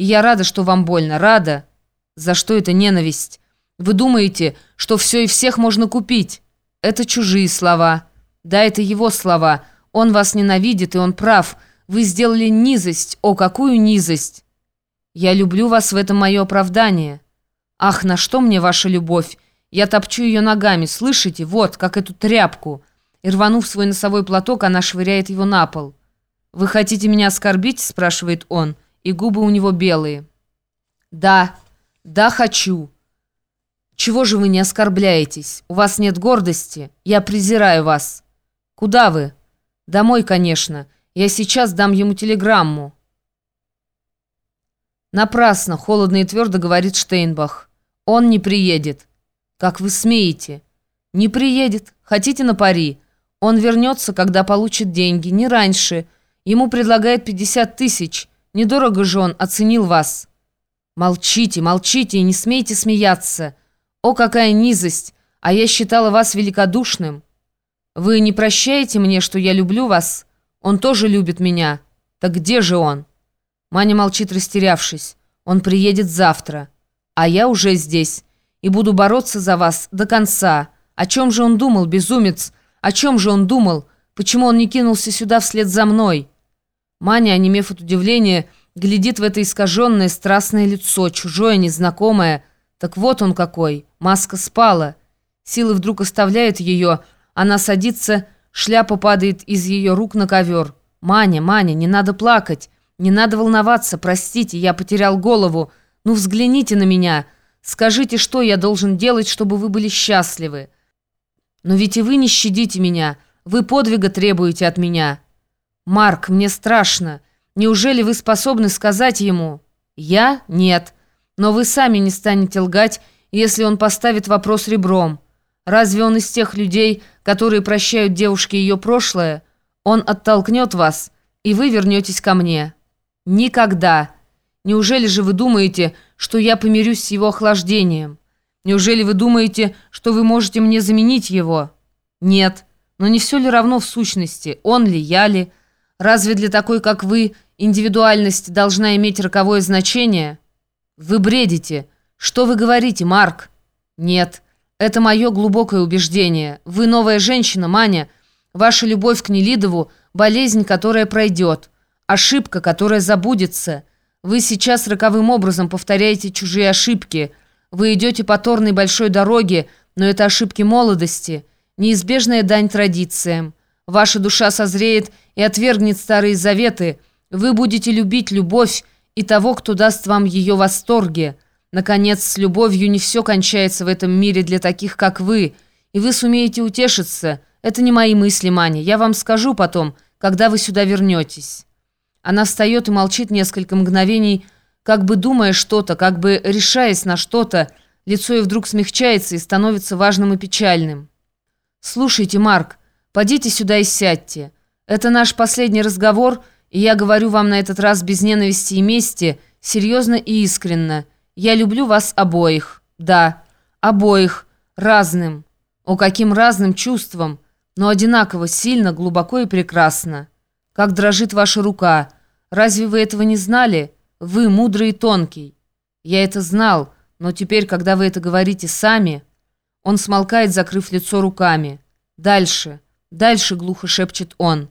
И я рада, что вам больно, рада. За что это ненависть? Вы думаете, что все и всех можно купить? Это чужие слова. Да, это его слова. Он вас ненавидит, и он прав. Вы сделали низость. О, какую низость! Я люблю вас, в этом мое оправдание. Ах, на что мне ваша любовь? Я топчу ее ногами, слышите? Вот, как эту тряпку. И рванув свой носовой платок, она швыряет его на пол. «Вы хотите меня оскорбить?» – спрашивает он, и губы у него белые. «Да, да, хочу». «Чего же вы не оскорбляетесь? У вас нет гордости? Я презираю вас». «Куда вы?» «Домой, конечно. Я сейчас дам ему телеграмму». «Напрасно», — холодно и твердо говорит Штейнбах. «Он не приедет». «Как вы смеете?» «Не приедет. Хотите на пари?» «Он вернется, когда получит деньги, не раньше. Ему предлагают 50 тысяч. Недорого же он оценил вас». «Молчите, молчите и не смейте смеяться. О, какая низость! А я считала вас великодушным. Вы не прощаете мне, что я люблю вас? Он тоже любит меня. Так где же он?» Маня молчит, растерявшись. «Он приедет завтра. А я уже здесь. И буду бороться за вас до конца. О чем же он думал, безумец? О чем же он думал? Почему он не кинулся сюда вслед за мной?» Маня, онемев от удивления, глядит в это искаженное страстное лицо, чужое, незнакомое. Так вот он какой. Маска спала. Силы вдруг оставляют ее. Она садится, шляпа падает из ее рук на ковер. «Маня, Маня, не надо плакать. «Не надо волноваться, простите, я потерял голову. Ну взгляните на меня. Скажите, что я должен делать, чтобы вы были счастливы. Но ведь и вы не щадите меня. Вы подвига требуете от меня. Марк, мне страшно. Неужели вы способны сказать ему? Я? Нет. Но вы сами не станете лгать, если он поставит вопрос ребром. Разве он из тех людей, которые прощают девушке ее прошлое? Он оттолкнет вас, и вы вернетесь ко мне». Никогда. Неужели же вы думаете, что я помирюсь с его охлаждением? Неужели вы думаете, что вы можете мне заменить его? Нет. Но не все ли равно в сущности, он ли, я ли? Разве для такой, как вы, индивидуальность должна иметь роковое значение? Вы бредите. Что вы говорите, Марк? Нет. Это мое глубокое убеждение. Вы новая женщина, Маня. Ваша любовь к Нелидову – болезнь, которая пройдет. Ошибка, которая забудется. Вы сейчас роковым образом повторяете чужие ошибки. Вы идете по торной большой дороге, но это ошибки молодости. Неизбежная дань традициям. Ваша душа созреет и отвергнет старые заветы. Вы будете любить любовь и того, кто даст вам ее восторге. Наконец, с любовью не все кончается в этом мире для таких, как вы. И вы сумеете утешиться. Это не мои мысли, Маня. Я вам скажу потом, когда вы сюда вернетесь». Она встает и молчит несколько мгновений, как бы думая что-то, как бы решаясь на что-то. Лицо ее вдруг смягчается и становится важным и печальным. «Слушайте, Марк, подите сюда и сядьте. Это наш последний разговор, и я говорю вам на этот раз без ненависти и мести, серьезно и искренно. Я люблю вас обоих. Да, обоих. Разным. О, каким разным чувством, но одинаково сильно, глубоко и прекрасно» как дрожит ваша рука. Разве вы этого не знали? Вы мудрый и тонкий. Я это знал, но теперь, когда вы это говорите сами...» Он смолкает, закрыв лицо руками. «Дальше, дальше», — глухо шепчет он.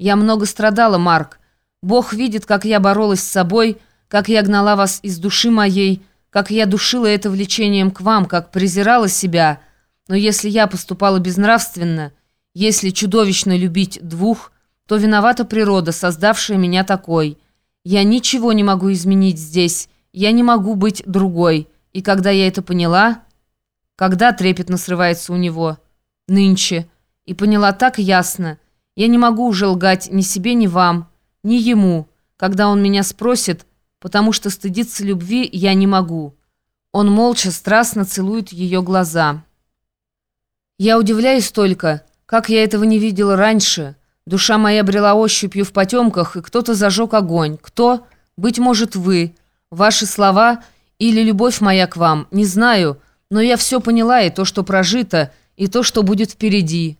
«Я много страдала, Марк. Бог видит, как я боролась с собой, как я гнала вас из души моей, как я душила это влечением к вам, как презирала себя. Но если я поступала безнравственно, если чудовищно любить двух, то виновата природа, создавшая меня такой. Я ничего не могу изменить здесь, я не могу быть другой. И когда я это поняла... Когда трепетно срывается у него? Нынче. И поняла так ясно. Я не могу уже лгать ни себе, ни вам, ни ему. Когда он меня спросит, потому что стыдиться любви я не могу. Он молча, страстно целует ее глаза. Я удивляюсь только, как я этого не видела раньше, Душа моя брела ощупью в потемках, и кто-то зажег огонь. Кто? Быть может, вы. Ваши слова или любовь моя к вам, не знаю, но я все поняла, и то, что прожито, и то, что будет впереди.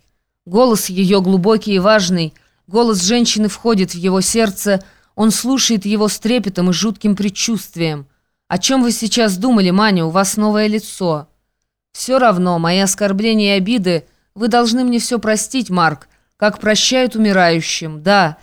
Голос ее глубокий и важный, голос женщины входит в его сердце, Он слушает его с трепетом и жутким предчувствием. «О чем вы сейчас думали, Маня? У вас новое лицо». «Все равно, мои оскорбления и обиды, вы должны мне все простить, Марк, как прощают умирающим, да».